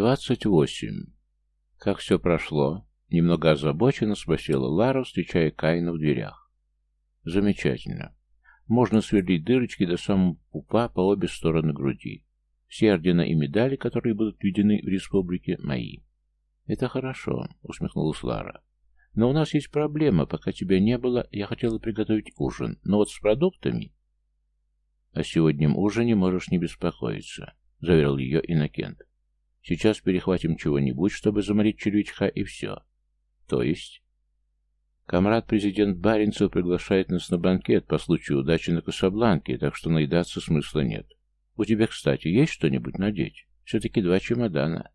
Двадцать восемь. Как все прошло? Немного озабоченно спросила Лара, встречая Каина в дверях. Замечательно. Можно сверлить дырочки до самого пупа по обе стороны груди. Все ордена и медали, которые будут введены в республике, мои. Это хорошо, усмехнулась Лара. Но у нас есть проблема. Пока тебя не было, я хотела приготовить ужин. Но вот с продуктами... О сегодням ужине можешь не беспокоиться, заверил ее Иннокент. Сейчас перехватим чего-нибудь, чтобы заморить червячка, и все. То есть... Комрад-президент Баренцев приглашает нас на банкет по случаю удачи на Касабланке, так что наедаться смысла нет. У тебя, кстати, есть что-нибудь надеть? Все-таки два чемодана.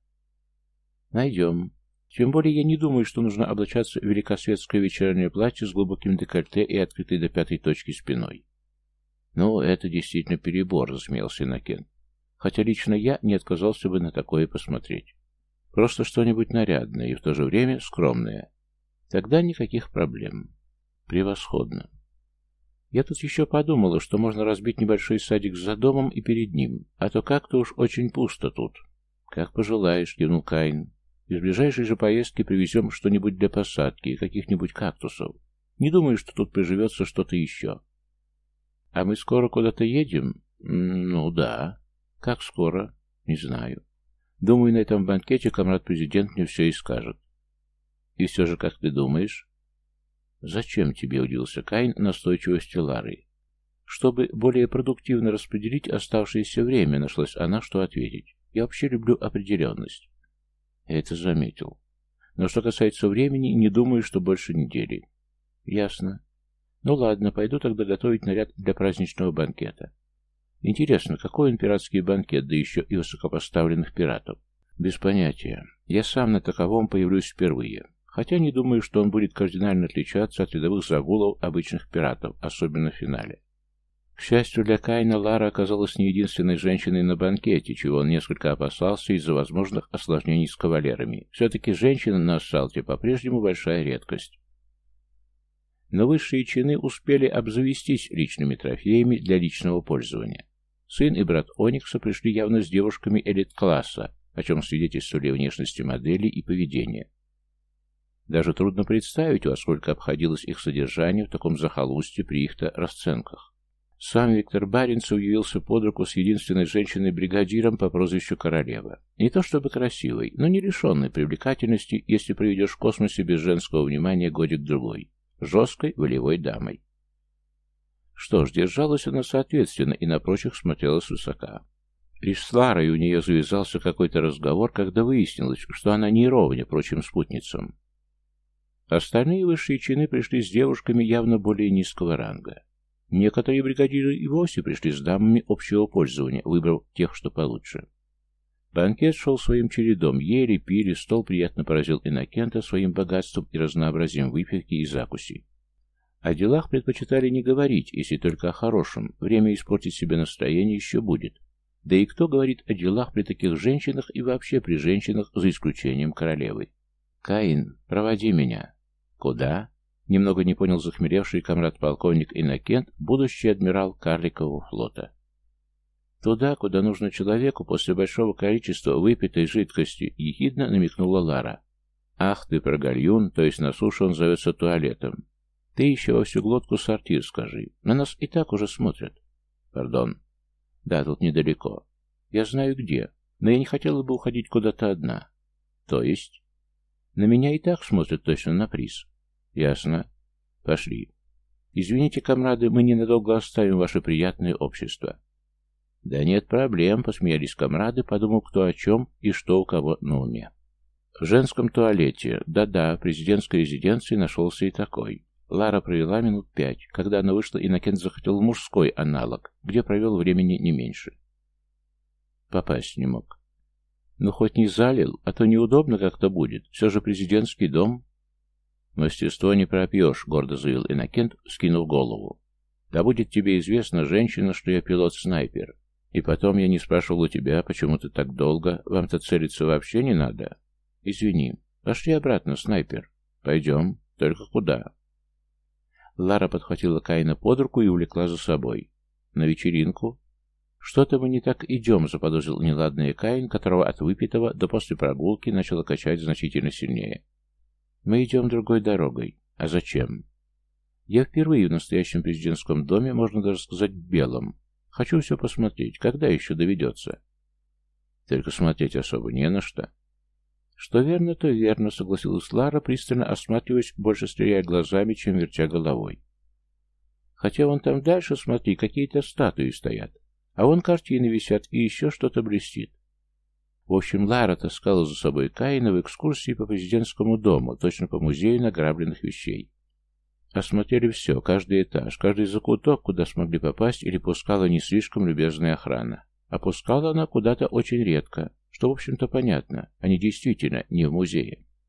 Найдем. Тем более я не думаю, что нужно облачаться в великосветское вечернее платье с глубоким декольте и открытой до пятой точки спиной. Ну, это действительно перебор, засмеялся Иннокент. Хотя лично я не отказался бы на такое посмотреть. Просто что-нибудь нарядное и в то же время скромное. Тогда никаких проблем. Превосходно. Я тут еще подумала, что можно разбить небольшой садик за домом и перед ним, а то как-то уж очень пусто тут. Как пожелаешь, кивнул Каин. Из ближайшей же поездки привезем что-нибудь для посадки и каких-нибудь кактусов. Не думаю, что тут приживется что-то еще. А мы скоро куда-то едем? Ну да. Как скоро? Не знаю. Думаю, на этом банкете комрад-президент мне все и скажет. И все же, как ты думаешь? Зачем тебе, удивился Кайн, настойчивости Лары? Чтобы более продуктивно распределить оставшееся время, нашлась она, что ответить. Я вообще люблю определенность. Это заметил. Но что касается времени, не думаю, что больше недели. Ясно. Ну ладно, пойду тогда готовить наряд для праздничного банкета. Интересно, какой он пиратский банкет, да еще и высокопоставленных пиратов? Без понятия. Я сам на таковом появлюсь впервые. Хотя не думаю, что он будет кардинально отличаться от рядовых загулов обычных пиратов, особенно в финале. К счастью для Кайна, Лара оказалась не единственной женщиной на банкете, чего он несколько опасался из-за возможных осложнений с кавалерами. Все-таки женщина на ассалте по-прежнему большая редкость. Но высшие чины успели обзавестись личными трофеями для личного пользования. Сын и брат Оникса пришли явно с девушками элит-класса, о чем свидетельствовали внешности модели и поведение. Даже трудно представить, во сколько обходилось их содержание в таком захолустье при их-то расценках. Сам Виктор Баренцев явился под руку с единственной женщиной-бригадиром по прозвищу Королева. Не то чтобы красивой, но не лишенной привлекательности, если проведешь в космосе без женского внимания годик-другой. Жесткой, волевой дамой. Что ж, держалась она соответственно и на прочих смотрела свысока. Лишь с Ларой у нее завязался какой-то разговор, когда выяснилось, что она не ровня прочим спутницам. Остальные высшие чины пришли с девушками явно более низкого ранга. Некоторые бригадиры и вовсе пришли с дамами общего пользования, выбрав тех, что получше. Банкет шел своим чередом, ели, пили, стол приятно поразил Иннокента своим богатством и разнообразием выпивки и закуси. О делах предпочитали не говорить, если только о хорошем. Время испортить себе настроение еще будет. Да и кто говорит о делах при таких женщинах и вообще при женщинах, за исключением королевы? «Каин, проводи меня». «Куда?» Немного не понял захмелевший комрад-полковник Иннокент, будущий адмирал Карликового флота. «Туда, куда нужно человеку после большого количества выпитой жидкости», — ехидно намекнула Лара. «Ах ты, прогальюн, то есть на суше он зовется туалетом. Ты еще во всю глотку сортир скажи. На нас и так уже смотрят. Пардон. Да, тут недалеко. Я знаю где, но я не хотела бы уходить куда-то одна. То есть? На меня и так смотрят точно на приз. Ясно. Пошли. Извините, комрады, мы ненадолго оставим ваше приятное общество. Да нет проблем, посмеялись комрады, подумав, кто о чем и что у кого на уме. В женском туалете, да-да, президентской резиденции нашелся и такой. Лара провела минут пять. Когда она вышла, Иннокент захотел мужской аналог, где провел времени не меньше. Попасть не мог. Ну, хоть не залил, а то неудобно как-то будет. Все же президентский дом. Мастерство не пропьешь, гордо заявил Иннокент, скинув голову. Да будет тебе известно, женщина, что я пилот-снайпер. И потом я не спрашивал у тебя, почему ты так долго. Вам-то целиться вообще не надо. Извини. Пошли обратно, снайпер. Пойдем. Только куда? Лара подхватила Каина под руку и увлекла за собой. На вечеринку? «Что-то мы не так идем», — заподозрил неладный Каин, которого от выпитого до после прогулки начало качать значительно сильнее. «Мы идем другой дорогой. А зачем?» «Я впервые в настоящем президентском доме, можно даже сказать, белом. Хочу все посмотреть. Когда еще доведется?» «Только смотреть особо не на что». «Что верно, то верно», — согласилась Лара, пристально осматриваясь, больше стреляя глазами, чем вертя головой. «Хотя вон там дальше, смотри, какие-то статуи стоят. А вон картины висят, и еще что-то блестит. В общем, Лара таскала за собой Каина в экскурсии по президентскому дому, точно по музею награбленных вещей. Осмотрели все, каждый этаж, каждый закуток, куда смогли попасть или пускала не слишком любезная охрана. А пускала она куда-то очень редко, что, в общем-то, понятно, они действительно не в музее.